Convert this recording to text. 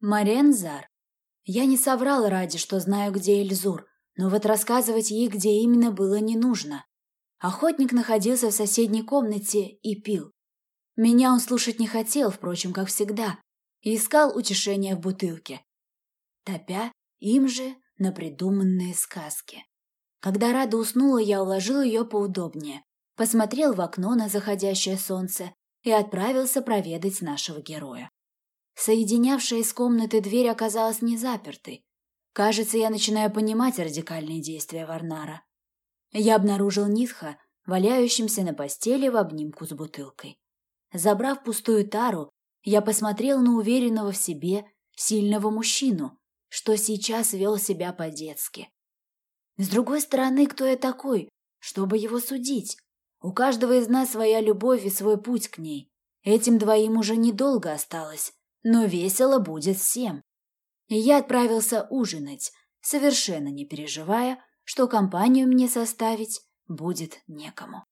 Марензар. Я не соврал ради, что знаю, где Эльзур, но вот рассказывать ей, где именно, было не нужно. Охотник находился в соседней комнате и пил. Меня он слушать не хотел, впрочем, как всегда, и искал утешения в бутылке, топя им же на придуманные сказки. Когда Рада уснула, я уложил ее поудобнее, посмотрел в окно на заходящее солнце и отправился проведать нашего героя. Соединявшая из комнаты дверь оказалась не запертой. Кажется, я начинаю понимать радикальные действия Варнара. Я обнаружил Нитха, валяющимся на постели в обнимку с бутылкой. Забрав пустую тару, я посмотрел на уверенного в себе, сильного мужчину, что сейчас вел себя по-детски. С другой стороны, кто я такой, чтобы его судить? У каждого из нас своя любовь и свой путь к ней. Этим двоим уже недолго осталось, но весело будет всем. И я отправился ужинать, совершенно не переживая, что компанию мне составить будет некому.